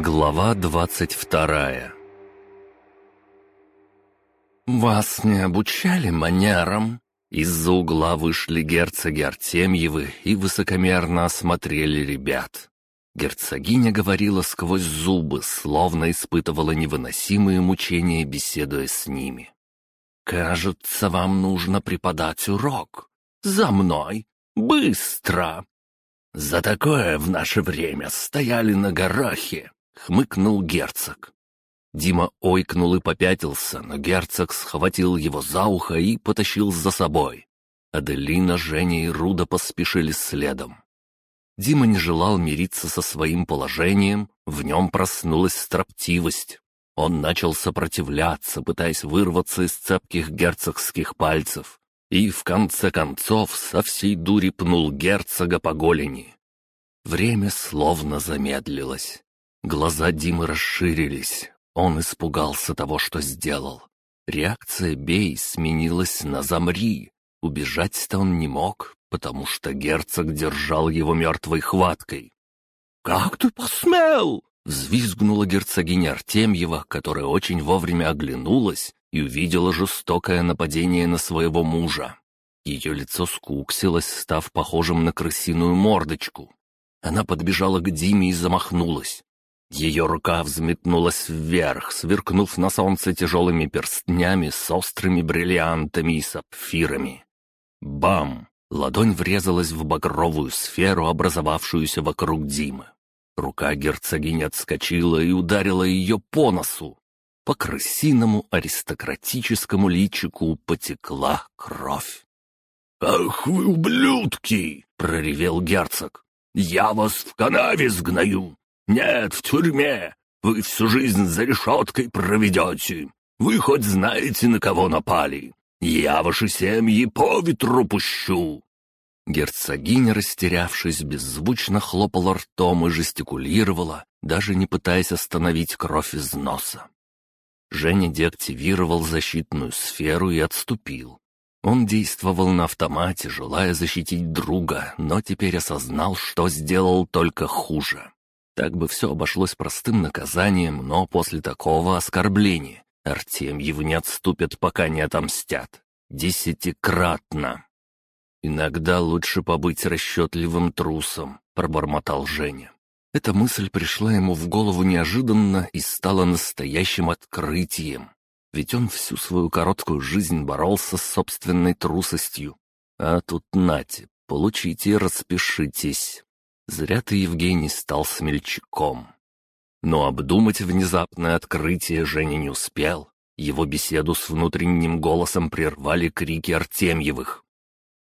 Глава двадцать вторая «Вас не обучали манерам?» Из-за угла вышли герцоги Артемьевы и высокомерно осмотрели ребят. Герцогиня говорила сквозь зубы, словно испытывала невыносимые мучения, беседуя с ними. «Кажется, вам нужно преподать урок. За мной! Быстро!» «За такое в наше время стояли на горохе!» — хмыкнул герцог. Дима ойкнул и попятился, но герцог схватил его за ухо и потащил за собой. Аделина, Женя и Руда поспешили следом. Дима не желал мириться со своим положением, в нем проснулась строптивость. Он начал сопротивляться, пытаясь вырваться из цепких герцогских пальцев, и в конце концов со всей дури пнул герцога по голени. Время словно замедлилось. Глаза Димы расширились, он испугался того, что сделал. Реакция «бей» сменилась на «замри». Убежать-то он не мог, потому что герцог держал его мертвой хваткой. «Как ты посмел?» — взвизгнула герцогиня Артемьева, которая очень вовремя оглянулась и увидела жестокое нападение на своего мужа. Ее лицо скуксилось, став похожим на крысиную мордочку. Она подбежала к Диме и замахнулась. Ее рука взметнулась вверх, сверкнув на солнце тяжелыми перстнями с острыми бриллиантами и сапфирами. Бам! Ладонь врезалась в багровую сферу, образовавшуюся вокруг Димы. Рука герцогини отскочила и ударила ее по носу. По крысиному аристократическому личику потекла кровь. «Ах вы, ублюдки!» — проревел герцог. «Я вас в канаве сгною! «Нет, в тюрьме. Вы всю жизнь за решеткой проведете. Вы хоть знаете, на кого напали. Я ваши семьи по ветру пущу». Герцогиня, растерявшись, беззвучно хлопала ртом и жестикулировала, даже не пытаясь остановить кровь из носа. Женя деактивировал защитную сферу и отступил. Он действовал на автомате, желая защитить друга, но теперь осознал, что сделал только хуже. Так бы все обошлось простым наказанием, но после такого оскорбления Артемьевы не отступят, пока не отомстят. Десятикратно. «Иногда лучше побыть расчетливым трусом», — пробормотал Женя. Эта мысль пришла ему в голову неожиданно и стала настоящим открытием. Ведь он всю свою короткую жизнь боролся с собственной трусостью. А тут нате, получите и распишитесь. Зря ты, Евгений, стал смельчаком. Но обдумать внезапное открытие Женя не успел. Его беседу с внутренним голосом прервали крики Артемьевых.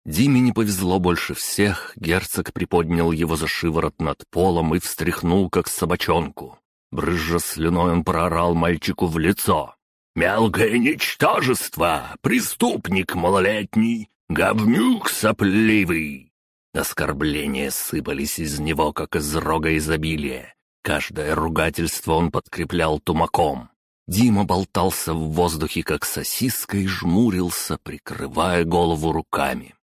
Диме не повезло больше всех, герцог приподнял его за шиворот над полом и встряхнул, как собачонку. Брызжа слюной он проорал мальчику в лицо. «Мелкое ничтожество! Преступник малолетний! Говнюк сопливый!» Оскорбления сыпались из него, как из рога изобилия. Каждое ругательство он подкреплял тумаком. Дима болтался в воздухе, как сосиска, и жмурился, прикрывая голову руками.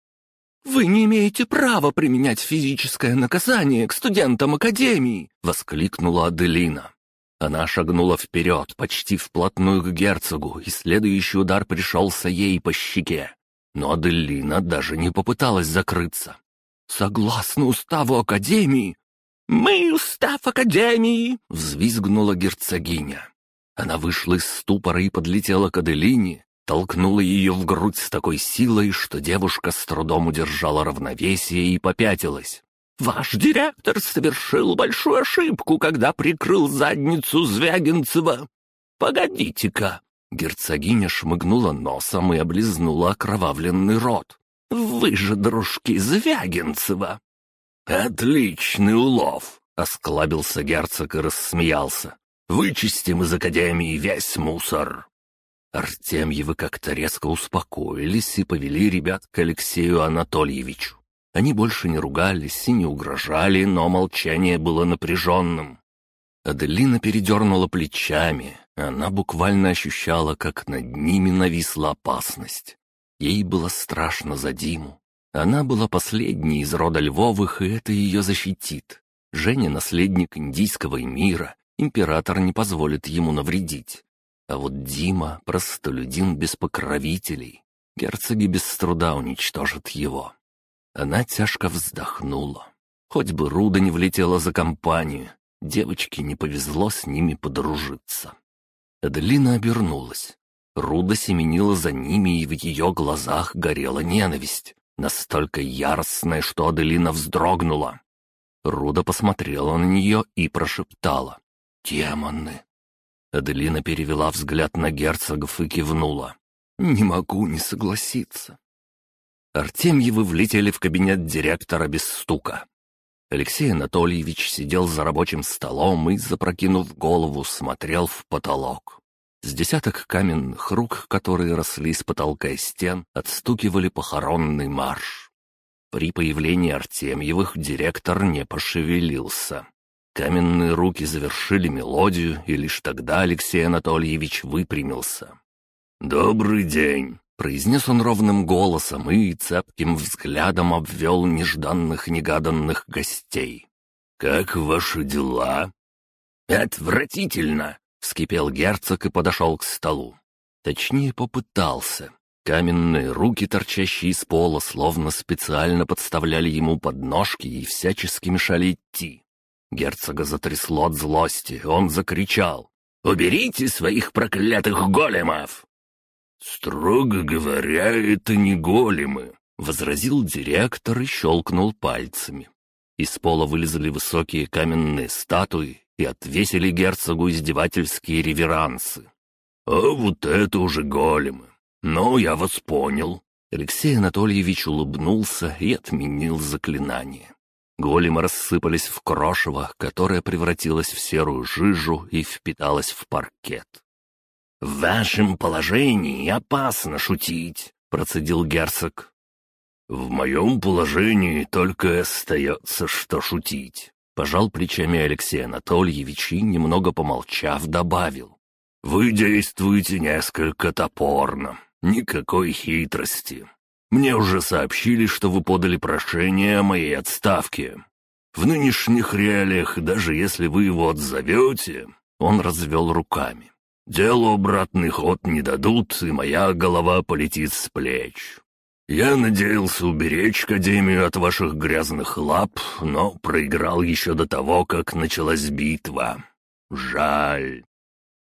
«Вы не имеете права применять физическое наказание к студентам Академии!» — воскликнула Аделина. Она шагнула вперед, почти вплотную к герцогу, и следующий удар пришелся ей по щеке. Но Аделина даже не попыталась закрыться. «Согласно уставу Академии...» «Мы устав Академии!» — взвизгнула герцогиня. Она вышла из ступора и подлетела к Аделине, толкнула ее в грудь с такой силой, что девушка с трудом удержала равновесие и попятилась. «Ваш директор совершил большую ошибку, когда прикрыл задницу Звягинцева. Погодите-ка!» Герцогиня шмыгнула носом и облизнула окровавленный рот. Вы же дружки Звягинцева!» «Отличный улов!» — осклабился герцог и рассмеялся. «Вычистим из академии весь мусор!» Артемьевы как-то резко успокоились и повели ребят к Алексею Анатольевичу. Они больше не ругались и не угрожали, но молчание было напряженным. Аделина передернула плечами. Она буквально ощущала, как над ними нависла опасность. Ей было страшно за Диму. Она была последней из рода Львовых, и это ее защитит. Женя — наследник индийского мира, император не позволит ему навредить. А вот Дима — простолюдин без покровителей. Герцоги без труда уничтожат его. Она тяжко вздохнула. Хоть бы Руда не влетела за компанию, девочке не повезло с ними подружиться. Аделина обернулась. Руда семенила за ними, и в ее глазах горела ненависть, настолько яростная, что Аделина вздрогнула. Руда посмотрела на нее и прошептала. «Демоны!» Аделина перевела взгляд на герцогов и кивнула. «Не могу не согласиться». Артемьевы влетели в кабинет директора без стука. Алексей Анатольевич сидел за рабочим столом и, запрокинув голову, смотрел в потолок. С десяток каменных рук, которые росли с потолка и стен, отстукивали похоронный марш. При появлении Артемьевых директор не пошевелился. Каменные руки завершили мелодию, и лишь тогда Алексей Анатольевич выпрямился. «Добрый день!» — произнес он ровным голосом и цепким взглядом обвел нежданных-негаданных гостей. «Как ваши дела?» «Отвратительно!» Вскипел герцог и подошел к столу. Точнее, попытался. Каменные руки, торчащие из пола, словно специально подставляли ему подножки и всячески мешали идти. Герцога затрясло от злости, он закричал. «Уберите своих проклятых големов!» «Строго говоря, это не големы», — возразил директор и щелкнул пальцами. Из пола вылезли высокие каменные статуи и отвесили герцогу издевательские реверансы. «А вот это уже големы! Ну, я вас понял!» Алексей Анатольевич улыбнулся и отменил заклинание. Големы рассыпались в крошево, которое превратилось в серую жижу и впиталось в паркет. «В вашем положении опасно шутить», — процедил герцог. «В моем положении только остается, что шутить», Пожал плечами Алексей Анатольевич и, немного помолчав, добавил. «Вы действуете несколько топорно. Никакой хитрости. Мне уже сообщили, что вы подали прошение о моей отставке. В нынешних реалиях, даже если вы его отзовете...» Он развел руками. «Делу обратный ход не дадут, и моя голова полетит с плеч. «Я надеялся уберечь Академию от ваших грязных лап, но проиграл еще до того, как началась битва. Жаль».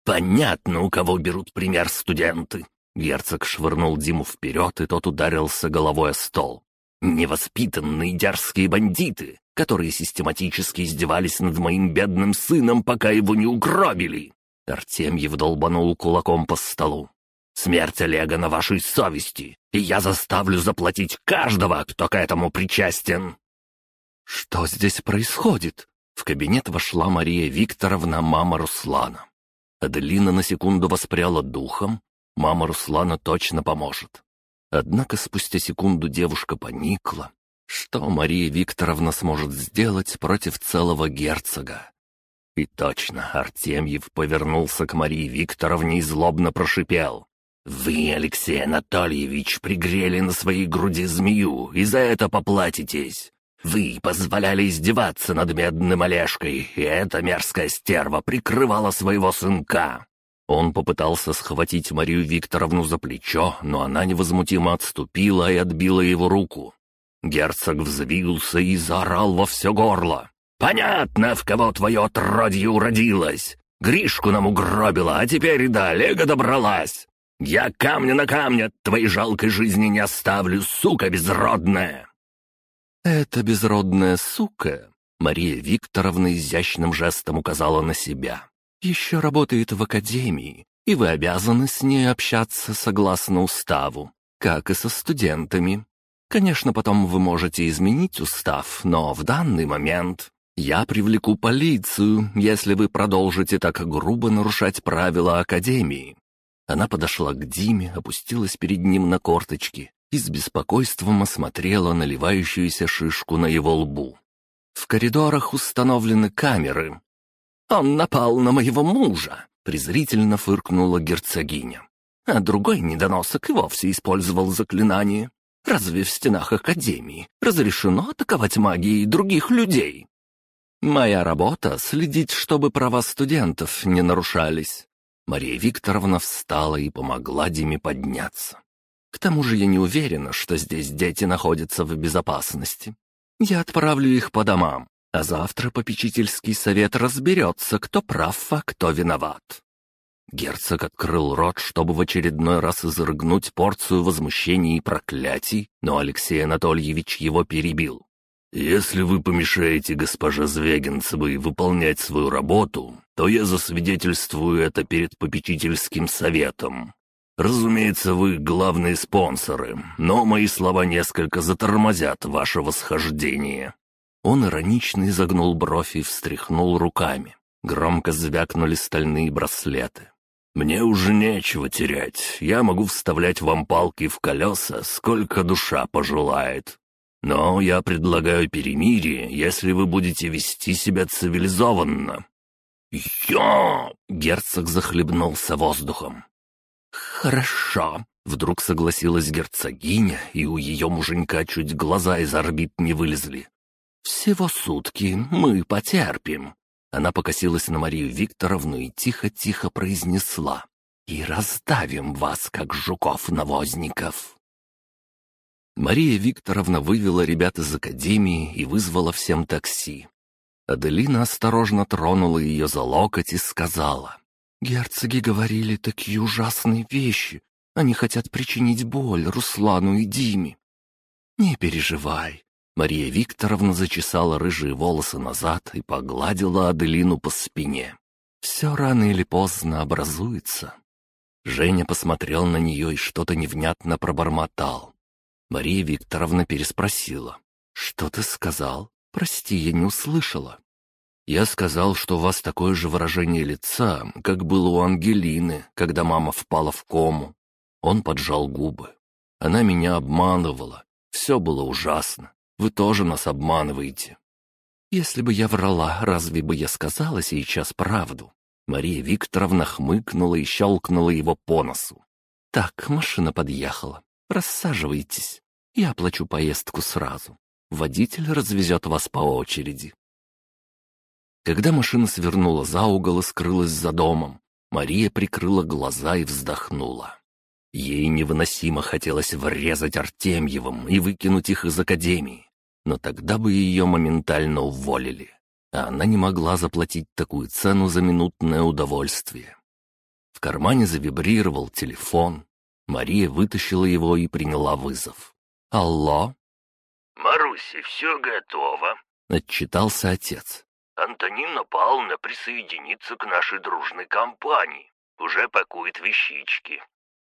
«Понятно, у кого берут пример студенты». Герцог швырнул Диму вперед, и тот ударился головой о стол. «Невоспитанные дерзкие бандиты, которые систематически издевались над моим бедным сыном, пока его не угробили!» Артемьев долбанул кулаком по столу. Смерть Олега на вашей совести, и я заставлю заплатить каждого, кто к этому причастен». «Что здесь происходит?» В кабинет вошла Мария Викторовна, мама Руслана. Аделина на секунду воспряла духом. Мама Руслана точно поможет. Однако спустя секунду девушка поникла. Что Мария Викторовна сможет сделать против целого герцога? И точно, Артемьев повернулся к Марии Викторовне и злобно прошипел. «Вы, Алексей Анатольевич, пригрели на своей груди змею, и за это поплатитесь. Вы позволяли издеваться над медным Олежкой, и эта мерзкая стерва прикрывала своего сынка». Он попытался схватить Марию Викторовну за плечо, но она невозмутимо отступила и отбила его руку. Герцог взвился и заорал во все горло. «Понятно, в кого твое отродье уродилось. Гришку нам угробила, а теперь и до Олега добралась. Я камня на камне твоей жалкой жизни не оставлю, сука безродная!» «Это безродная сука!» Мария Викторовна изящным жестом указала на себя. «Еще работает в академии, и вы обязаны с ней общаться согласно уставу, как и со студентами. Конечно, потом вы можете изменить устав, но в данный момент я привлеку полицию, если вы продолжите так грубо нарушать правила Академии. Она подошла к Диме, опустилась перед ним на корточки и с беспокойством осмотрела наливающуюся шишку на его лбу. В коридорах установлены камеры. «Он напал на моего мужа!» — презрительно фыркнула герцогиня. А другой недоносок и вовсе использовал заклинание. Разве в стенах Академии разрешено атаковать магией других людей? Моя работа — следить, чтобы права студентов не нарушались». Мария Викторовна встала и помогла Диме подняться. «К тому же я не уверена, что здесь дети находятся в безопасности. Я отправлю их по домам, а завтра попечительский совет разберется, кто прав, а кто виноват». Герцог открыл рот, чтобы в очередной раз изрыгнуть порцию возмущений и проклятий, но Алексей Анатольевич его перебил. «Если вы помешаете госпоже Звягинцевой выполнять свою работу, то я засвидетельствую это перед попечительским советом. Разумеется, вы главные спонсоры, но мои слова несколько затормозят ваше восхождение». Он иронично изогнул бровь и встряхнул руками. Громко звякнули стальные браслеты. «Мне уже нечего терять. Я могу вставлять вам палки в колеса, сколько душа пожелает. Но я предлагаю перемирие, если вы будете вести себя цивилизованно». «Я...» — герцог захлебнулся воздухом. «Хорошо», — вдруг согласилась герцогиня, и у ее муженька чуть глаза из орбит не вылезли. «Всего сутки мы потерпим». Она покосилась на Марию Викторовну и тихо-тихо произнесла. «И раздавим вас, как жуков-навозников». Мария Викторовна вывела ребят из академии и вызвала всем такси. Аделина осторожно тронула ее за локоть и сказала. «Герцоги говорили такие ужасные вещи. Они хотят причинить боль Руслану и Диме». «Не переживай». Мария Викторовна зачесала рыжие волосы назад и погладила Аделину по спине. «Все рано или поздно образуется». Женя посмотрел на нее и что-то невнятно пробормотал. Мария Викторовна переспросила. «Что ты сказал? Прости, я не услышала». «Я сказал, что у вас такое же выражение лица, как было у Ангелины, когда мама впала в кому». Он поджал губы. «Она меня обманывала. Все было ужасно. Вы тоже нас обманываете». «Если бы я врала, разве бы я сказала сейчас правду?» Мария Викторовна хмыкнула и щелкнула его по носу. «Так, машина подъехала. Рассаживайтесь. Я оплачу поездку сразу. Водитель развезет вас по очереди». Когда машина свернула за угол и скрылась за домом, Мария прикрыла глаза и вздохнула. Ей невыносимо хотелось врезать Артемьевым и выкинуть их из академии, но тогда бы ее моментально уволили, а она не могла заплатить такую цену за минутное удовольствие. В кармане завибрировал телефон, Мария вытащила его и приняла вызов. «Алло?» «Маруся, все готово», — отчитался отец. «Антонина Павловна присоединится к нашей дружной компании. Уже пакует вещички.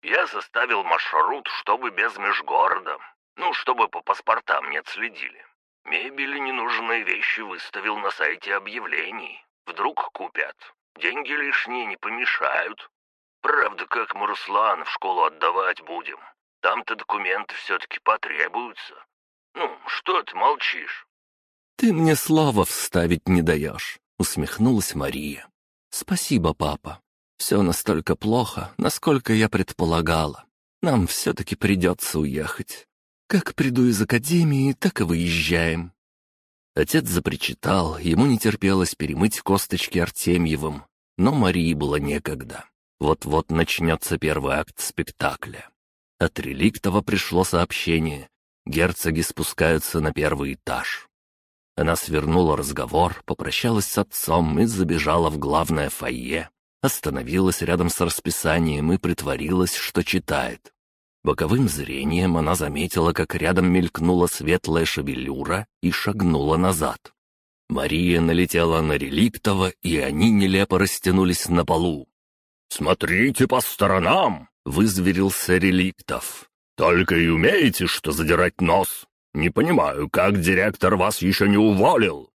Я составил маршрут, чтобы без межгорода. Ну, чтобы по паспортам не отследили. Мебели ненужные вещи выставил на сайте объявлений. Вдруг купят. Деньги лишние не помешают. Правда, как мы Руслана в школу отдавать будем? Там-то документы все-таки потребуются. Ну, что ты молчишь?» «Ты мне слова вставить не даешь», — усмехнулась Мария. «Спасибо, папа. Все настолько плохо, насколько я предполагала. Нам все-таки придется уехать. Как приду из академии, так и выезжаем». Отец запричитал, ему не терпелось перемыть косточки Артемьевым, но Марии было некогда. Вот-вот начнется первый акт спектакля. От Реликтова пришло сообщение. Герцоги спускаются на первый этаж. Она свернула разговор, попрощалась с отцом и забежала в главное фойе. Остановилась рядом с расписанием и притворилась, что читает. Боковым зрением она заметила, как рядом мелькнула светлая шевелюра и шагнула назад. Мария налетела на Реликтова, и они нелепо растянулись на полу. «Смотрите по сторонам!» — вызверился Реликтов. «Только и умеете, что задирать нос. Не понимаю, как директор вас еще не уволил?»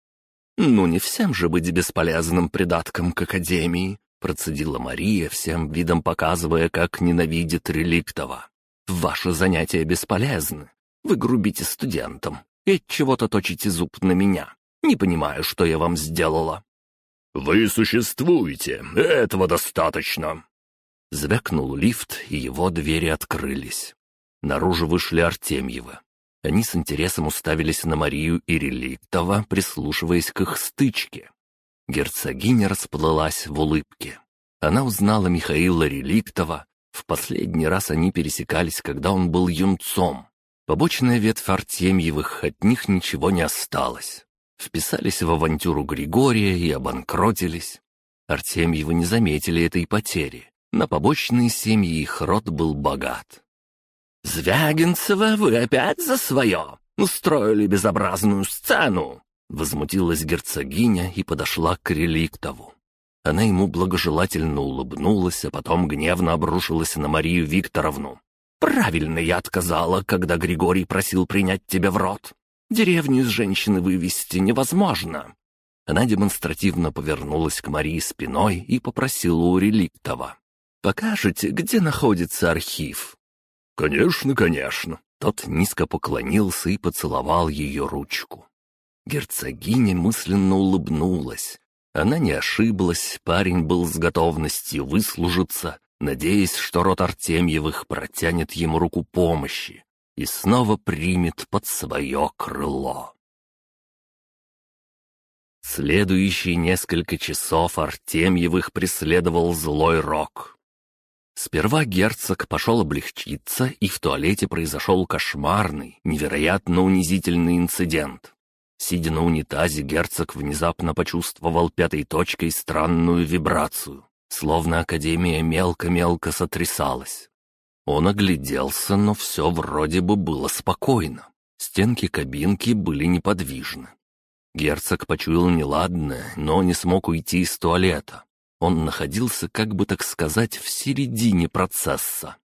«Ну, не всем же быть бесполезным придатком к Академии», — процедила Мария, всем видом показывая, как ненавидит Реликтова. «Ваши занятия бесполезны. Вы грубите студентам и чего-то точите зуб на меня. Не понимаю, что я вам сделала». «Вы существуете, этого достаточно!» Звякнул лифт, и его двери открылись. Наружу вышли Артемьевы. Они с интересом уставились на Марию и Реликтова, прислушиваясь к их стычке. Герцогиня расплылась в улыбке. Она узнала Михаила Реликтова. В последний раз они пересекались, когда он был юнцом. Побочная ветвь Артемьевых, от них ничего не осталось. Вписались в авантюру Григория и обанкротились. Артемьевы не заметили этой потери. На побочные семьи их род был богат. «Звягинцева, вы опять за свое? Устроили безобразную сцену!» Возмутилась герцогиня и подошла к реликтову. Она ему благожелательно улыбнулась, а потом гневно обрушилась на Марию Викторовну. «Правильно я отказала, когда Григорий просил принять тебя в рот. Деревню из женщины вывести невозможно». Она демонстративно повернулась к Марии спиной и попросила у реликтова. «Покажете, где находится архив?» «Конечно, конечно». Тот низко поклонился и поцеловал ее ручку. Герцогиня мысленно улыбнулась. Она не ошиблась, парень был с готовностью выслужиться, надеясь, что род Артемьевых протянет ему руку помощи и снова примет под свое крыло. Следующие несколько часов Артемьевых преследовал злой рок. Сперва герцог пошел облегчиться, и в туалете произошел кошмарный, невероятно унизительный инцидент. Сидя на унитазе, герцог внезапно почувствовал пятой точкой странную вибрацию, словно Академия мелко-мелко сотрясалась. Он огляделся, но все вроде бы было спокойно. Стенки кабинки были неподвижны. Герцог почуял неладное, но не смог уйти из туалета. Он находился, как бы так сказать, в середине процесса.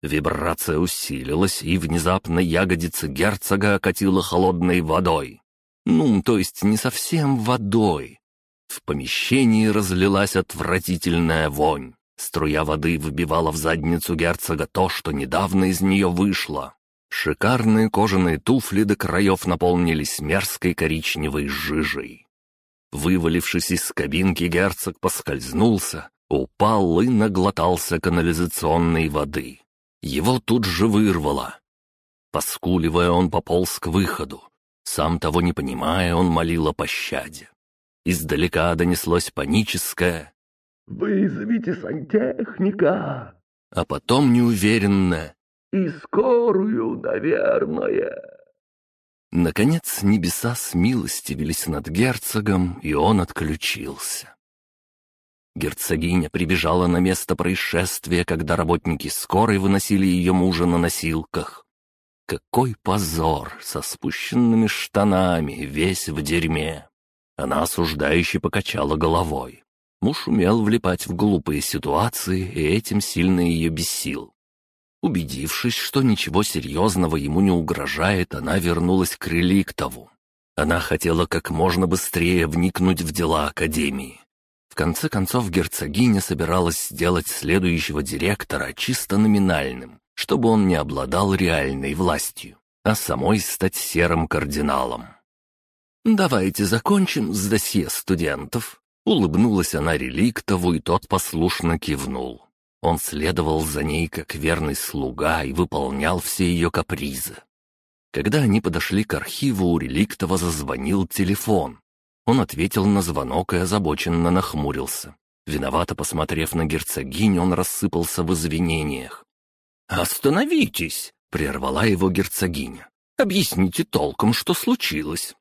Вибрация усилилась, и внезапно ягодица герцога окатила холодной водой. Ну, то есть не совсем водой. В помещении разлилась отвратительная вонь. Струя воды вбивала в задницу герцога то, что недавно из нее вышло. Шикарные кожаные туфли до краев наполнились мерзкой коричневой жижей. Вывалившись из кабинки, герцог поскользнулся, упал и наглотался канализационной воды. Его тут же вырвало. Поскуливая, он пополз к выходу. Сам того не понимая, он молил о пощаде. Издалека донеслось паническое «Вызовите сантехника!» А потом неуверенно «И скорую, наверное!» Наконец небеса смилостивились над герцогом, и он отключился. Герцогиня прибежала на место происшествия, когда работники скорой выносили ее мужа на носилках. Какой позор, со спущенными штанами, весь в дерьме. Она осуждающе покачала головой. Муж умел влипать в глупые ситуации, и этим сильно ее бесил. Убедившись, что ничего серьезного ему не угрожает, она вернулась к реликтову. Она хотела как можно быстрее вникнуть в дела Академии. В конце концов, герцогиня собиралась сделать следующего директора чисто номинальным, чтобы он не обладал реальной властью, а самой стать серым кардиналом. «Давайте закончим с досье студентов», — улыбнулась она Реликтову, и тот послушно кивнул. Он следовал за ней как верный слуга и выполнял все ее капризы. Когда они подошли к архиву, у Реликтова зазвонил телефон. Он ответил на звонок и озабоченно нахмурился. Виновато посмотрев на герцогиню, он рассыпался в извинениях. «Остановитесь!» — прервала его герцогиня. «Объясните толком, что случилось».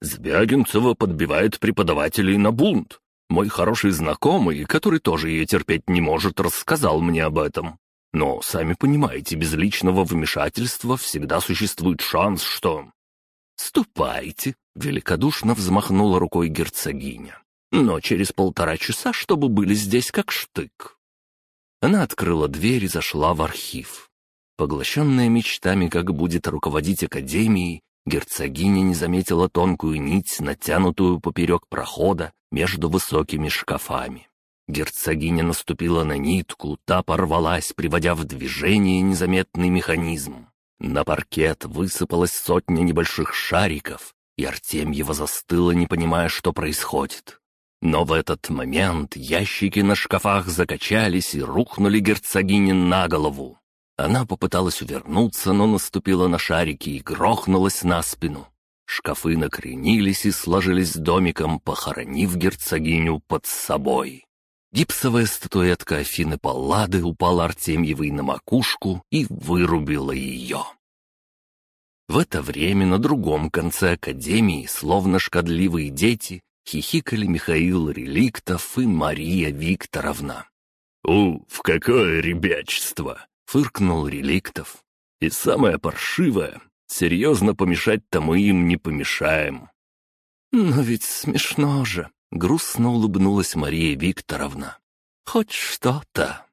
Звягинцева подбивает преподавателей на бунт. Мой хороший знакомый, который тоже ее терпеть не может, рассказал мне об этом. Но, сами понимаете, без личного вмешательства всегда существует шанс, что... «Ступайте!» — великодушно взмахнула рукой герцогиня. «Но через полтора часа, чтобы были здесь как штык». Она открыла дверь и зашла в архив. Поглощенная мечтами, как будет руководить академией, герцогиня не заметила тонкую нить, натянутую поперек прохода между высокими шкафами. Герцогиня наступила на нитку, та порвалась, приводя в движение незаметный механизм. На паркет высыпалась сотня небольших шариков, и Артемьева застыла, не понимая, что происходит. Но в этот момент ящики на шкафах закачались и рухнули герцогине на голову. Она попыталась увернуться, но наступила на шарики и грохнулась на спину. Шкафы накренились и сложились домиком, похоронив герцогиню под собой. Гипсовая статуэтка Афины Паллады упала Артемьевой на макушку и вырубила ее. В это время на другом конце академии, словно шкодливые дети, хихикали Михаил Реликтов и Мария Викторовна. «У, в какое ребячество!» — фыркнул Реликтов. «И самое паршивое, серьезно помешать-то мы им не помешаем». «Но ведь смешно же!» — грустно улыбнулась Мария Викторовна. «Хоть что-то!»